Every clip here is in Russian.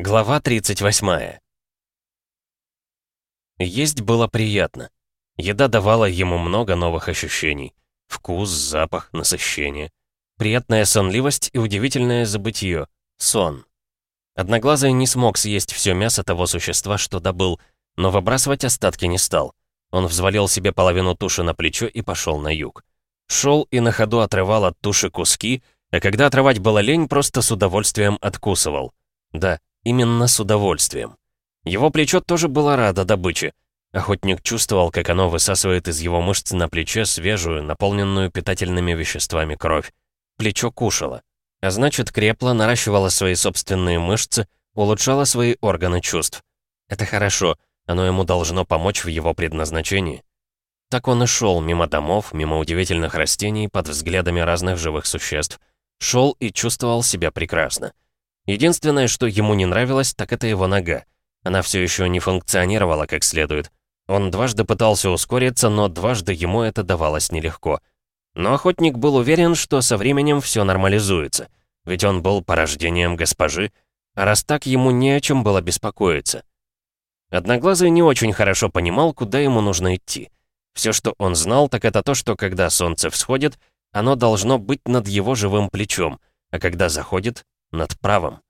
Глава 38 Есть было приятно. Еда давала ему много новых ощущений. Вкус, запах, насыщение. Приятная сонливость и удивительное забытье. Сон. Одноглазый не смог съесть все мясо того существа, что добыл, но выбрасывать остатки не стал. Он взвалил себе половину туши на плечо и пошел на юг. Шел и на ходу отрывал от туши куски, а когда отрывать было лень, просто с удовольствием откусывал. Да, Именно с удовольствием. Его плечо тоже было радо добыче. Охотник чувствовал, как оно высасывает из его мышц на плече свежую, наполненную питательными веществами кровь. Плечо кушало. А значит, крепло, наращивало свои собственные мышцы, улучшало свои органы чувств. Это хорошо, оно ему должно помочь в его предназначении. Так он и шел мимо домов, мимо удивительных растений, под взглядами разных живых существ. Шел и чувствовал себя прекрасно. Единственное, что ему не нравилось, так это его нога. Она все еще не функционировала как следует. Он дважды пытался ускориться, но дважды ему это давалось нелегко. Но охотник был уверен, что со временем все нормализуется, ведь он был порождением госпожи, а раз так, ему не о чем было беспокоиться. Одноглазый не очень хорошо понимал, куда ему нужно идти. Все, что он знал, так это то, что когда солнце всходит, оно должно быть над его живым плечом, а когда заходит, над правым.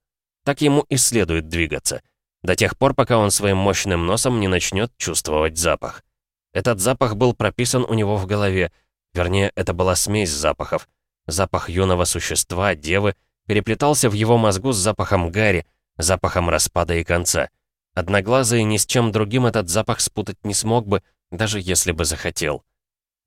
Так ему и следует двигаться. До тех пор, пока он своим мощным носом не начнет чувствовать запах. Этот запах был прописан у него в голове. Вернее, это была смесь запахов. Запах юного существа, девы, переплетался в его мозгу с запахом гари, запахом распада и конца. Одноглазый ни с чем другим этот запах спутать не смог бы, даже если бы захотел.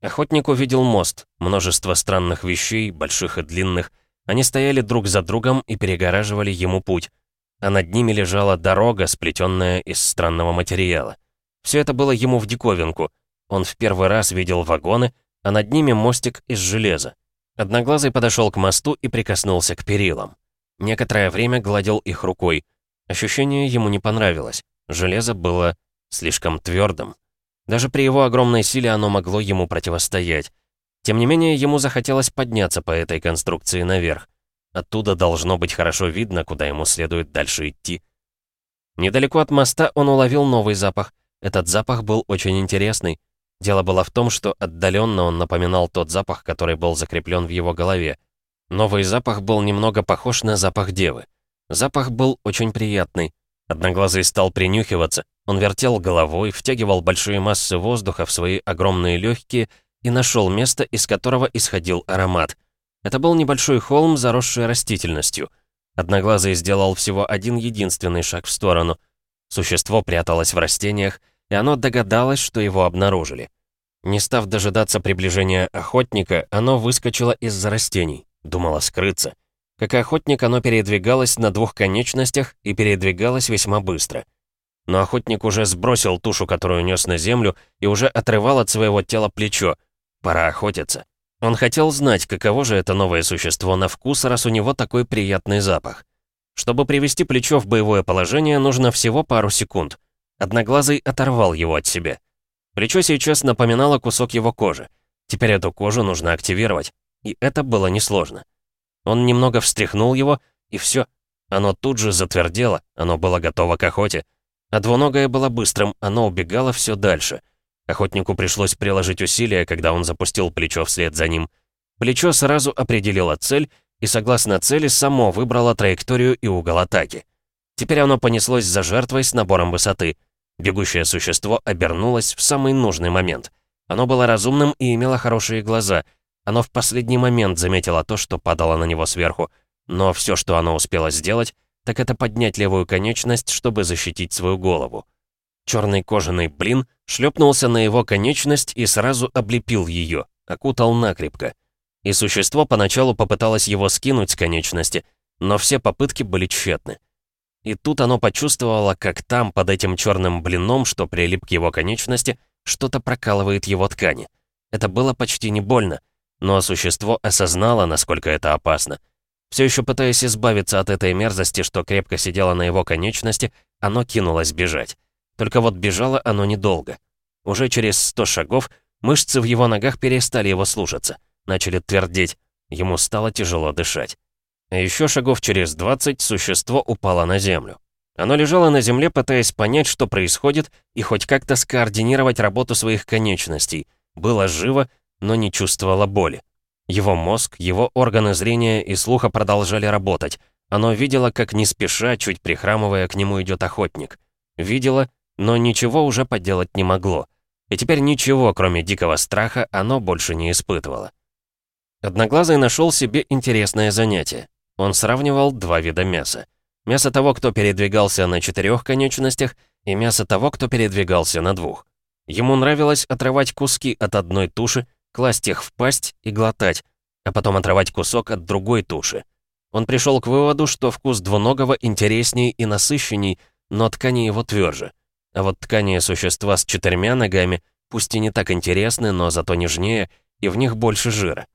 Охотник увидел мост, множество странных вещей, больших и длинных, они стояли друг за другом и перегораживали ему путь, а над ними лежала дорога, сплетенная из странного материала. Все это было ему в диковинку. Он в первый раз видел вагоны, а над ними мостик из железа. Одноглазый подошел к мосту и прикоснулся к перилам. Некоторое время гладил их рукой. Ощущение ему не понравилось. Железо было слишком твердым. Даже при его огромной силе оно могло ему противостоять. Тем не менее, ему захотелось подняться по этой конструкции наверх. Оттуда должно быть хорошо видно, куда ему следует дальше идти. Недалеко от моста он уловил новый запах. Этот запах был очень интересный. Дело было в том, что отдаленно он напоминал тот запах, который был закреплен в его голове. Новый запах был немного похож на запах девы. Запах был очень приятный. Одноглазый стал принюхиваться. Он вертел головой, втягивал большие массы воздуха в свои огромные легкие и нашел место, из которого исходил аромат. Это был небольшой холм, заросший растительностью. Одноглазый сделал всего один единственный шаг в сторону. Существо пряталось в растениях, и оно догадалось, что его обнаружили. Не став дожидаться приближения охотника, оно выскочило из-за растений, думало скрыться. Как и охотник, оно передвигалось на двух конечностях и передвигалось весьма быстро — но охотник уже сбросил тушу, которую нес на землю, и уже отрывал от своего тела плечо. Пора охотиться. Он хотел знать, каково же это новое существо на вкус, раз у него такой приятный запах. Чтобы привести плечо в боевое положение, нужно всего пару секунд. Одноглазый оторвал его от себя. Плечо сейчас напоминало кусок его кожи. Теперь эту кожу нужно активировать. И это было несложно. Он немного встряхнул его, и все. Оно тут же затвердело, оно было готово к охоте. А двуногое было быстрым, оно убегало все дальше — Охотнику пришлось приложить усилия, когда он запустил плечо вслед за ним. Плечо сразу определило цель и, согласно цели, само выбрало траекторию и угол атаки. Теперь оно понеслось за жертвой с набором высоты. Бегущее существо обернулось в самый нужный момент. Оно было разумным и имело хорошие глаза. Оно в последний момент заметило то, что падало на него сверху. Но все, что оно успело сделать, так это поднять левую конечность, чтобы защитить свою голову. Черный кожаный блин шлепнулся на его конечность и сразу облепил ее, окутал накрепко. И существо поначалу попыталось его скинуть с конечности, но все попытки были тщетны. И тут оно почувствовало, как там, под этим черным блином, что прилип к его конечности, что-то прокалывает его ткани. Это было почти не больно, но существо осознало, насколько это опасно. Все еще пытаясь избавиться от этой мерзости, что крепко сидела на его конечности, оно кинулось бежать. Только вот бежало оно недолго. Уже через сто шагов мышцы в его ногах перестали его слушаться, начали твердеть. Ему стало тяжело дышать. А еще шагов через двадцать существо упало на землю. Оно лежало на земле, пытаясь понять, что происходит, и хоть как-то скоординировать работу своих конечностей. Было живо, но не чувствовало боли. Его мозг, его органы зрения и слуха продолжали работать. Оно видело, как не спеша, чуть прихрамывая, к нему идет охотник. Видело, но ничего уже поделать не могло. И теперь ничего, кроме дикого страха, оно больше не испытывало. Одноглазый нашел себе интересное занятие. Он сравнивал два вида мяса. Мясо того, кто передвигался на четырех конечностях, и мясо того, кто передвигался на двух. Ему нравилось отрывать куски от одной туши, класть их в пасть и глотать, а потом отрывать кусок от другой туши. Он пришел к выводу, что вкус двуногого интересней и насыщенней, но ткани его тверже. А вот ткани существа с четырьмя ногами, пусть и не так интересны, но зато нежнее, и в них больше жира.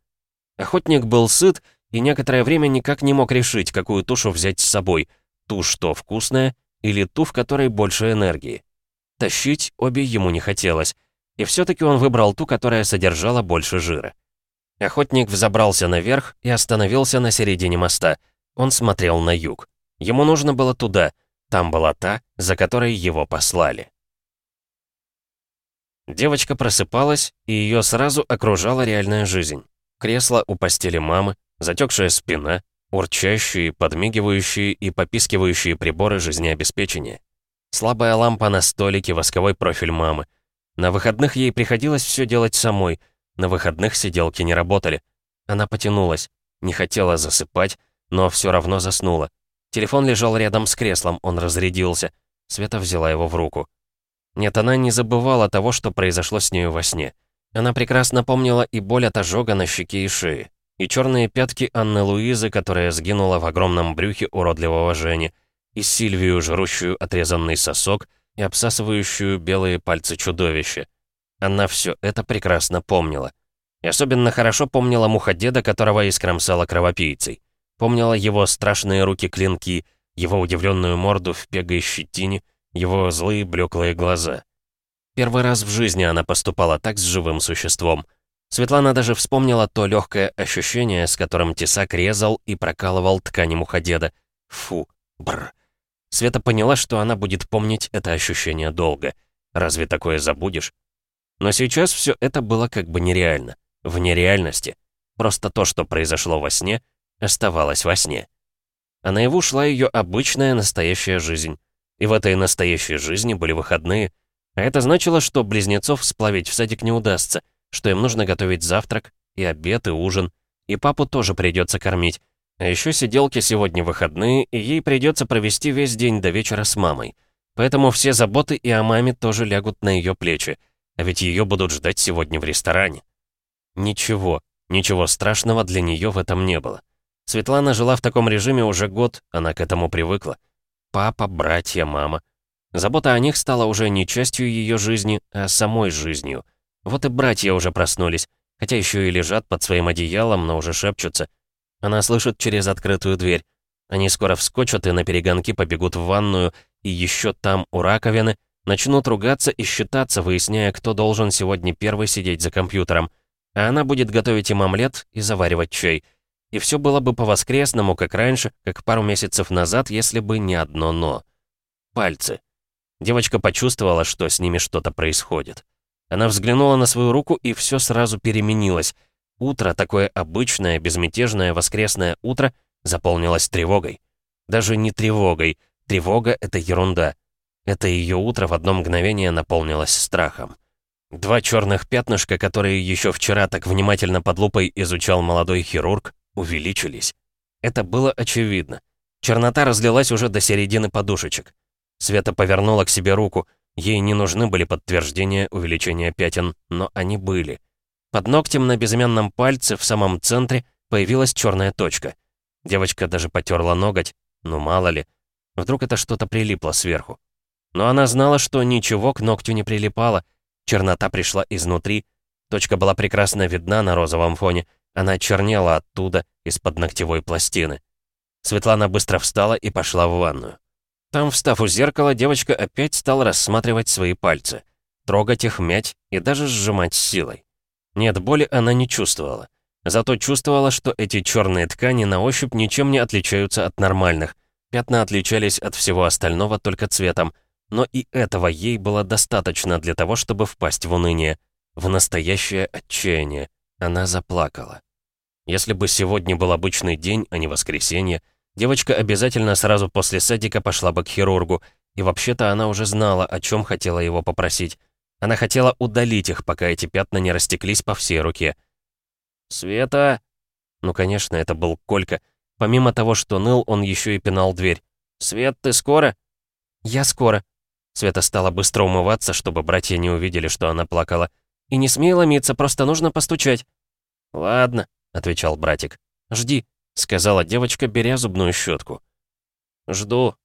Охотник был сыт и некоторое время никак не мог решить, какую тушу взять с собой, ту, что вкусная, или ту, в которой больше энергии. Тащить обе ему не хотелось, и все-таки он выбрал ту, которая содержала больше жира. Охотник взобрался наверх и остановился на середине моста. Он смотрел на юг. Ему нужно было туда. Там была та, за которой его послали. Девочка просыпалась, и ее сразу окружала реальная жизнь. Кресло у постели мамы, затекшая спина, урчащие, подмигивающие и попискивающие приборы жизнеобеспечения. Слабая лампа на столике, восковой профиль мамы. На выходных ей приходилось все делать самой. На выходных сиделки не работали. Она потянулась, не хотела засыпать, но все равно заснула. Телефон лежал рядом с креслом, он разрядился. Света взяла его в руку. Нет, она не забывала того, что произошло с нею во сне. Она прекрасно помнила и боль от ожога на щеке и шее, и черные пятки Анны Луизы, которая сгинула в огромном брюхе уродливого Жени, и Сильвию, жрущую отрезанный сосок, и обсасывающую белые пальцы чудовища. Она все это прекрасно помнила. И особенно хорошо помнила муходеда, которого искромсала кровопийцей. Помнила его страшные руки-клинки, его удивленную морду в пегой щетине, его злые блеклые глаза. Первый раз в жизни она поступала так с живым существом. Светлана даже вспомнила то легкое ощущение, с которым тесак резал и прокалывал ткани муходеда. Фу, бр. Света поняла, что она будет помнить это ощущение долго. Разве такое забудешь? Но сейчас все это было как бы нереально. В нереальности. Просто то, что произошло во сне, оставалось во сне. А наяву шла ее обычная настоящая жизнь. И в этой настоящей жизни были выходные — а это значило, что близнецов сплавить в садик не удастся, что им нужно готовить завтрак, и обед, и ужин, и папу тоже придется кормить. А еще сиделки сегодня выходные, и ей придется провести весь день до вечера с мамой. Поэтому все заботы и о маме тоже лягут на ее плечи, а ведь ее будут ждать сегодня в ресторане. Ничего, ничего страшного для нее в этом не было. Светлана жила в таком режиме уже год, она к этому привыкла. Папа, братья, мама — Забота о них стала уже не частью ее жизни, а самой жизнью. Вот и братья уже проснулись, хотя еще и лежат под своим одеялом, но уже шепчутся. Она слышит через открытую дверь. Они скоро вскочат и на перегонки побегут в ванную, и еще там, у раковины, начнут ругаться и считаться, выясняя, кто должен сегодня первый сидеть за компьютером. А она будет готовить им омлет и заваривать чай. И все было бы по-воскресному, как раньше, как пару месяцев назад, если бы не одно «но». Пальцы. Девочка почувствовала, что с ними что-то происходит. Она взглянула на свою руку, и все сразу переменилось. Утро, такое обычное, безмятежное воскресное утро, заполнилось тревогой. Даже не тревогой. Тревога — это ерунда. Это ее утро в одно мгновение наполнилось страхом. Два черных пятнышка, которые еще вчера так внимательно под лупой изучал молодой хирург, увеличились. Это было очевидно. Чернота разлилась уже до середины подушечек. Света повернула к себе руку. Ей не нужны были подтверждения увеличения пятен, но они были. Под ногтем на безымянном пальце в самом центре появилась черная точка. Девочка даже потерла ноготь, ну мало ли. Вдруг это что-то прилипло сверху. Но она знала, что ничего к ногтю не прилипало. Чернота пришла изнутри. Точка была прекрасно видна на розовом фоне. Она чернела оттуда, из-под ногтевой пластины. Светлана быстро встала и пошла в ванную. Там, встав у зеркала, девочка опять стала рассматривать свои пальцы. Трогать их, мять и даже сжимать силой. Нет, боли она не чувствовала. Зато чувствовала, что эти черные ткани на ощупь ничем не отличаются от нормальных. Пятна отличались от всего остального только цветом, но и этого ей было достаточно для того, чтобы впасть в уныние, в настоящее отчаяние. Она заплакала. Если бы сегодня был обычный день, а не воскресенье, девочка обязательно сразу после садика пошла бы к хирургу, и вообще-то она уже знала, о чем хотела его попросить. Она хотела удалить их, пока эти пятна не растеклись по всей руке. «Света!» Ну, конечно, это был Колька. Помимо того, что ныл, он еще и пинал дверь. «Свет, ты скоро?» «Я скоро». Света стала быстро умываться, чтобы братья не увидели, что она плакала. «И не смей ломиться, просто нужно постучать». «Ладно», отвечал братик. «Жди», — сказала девочка, беря зубную щетку. «Жду»,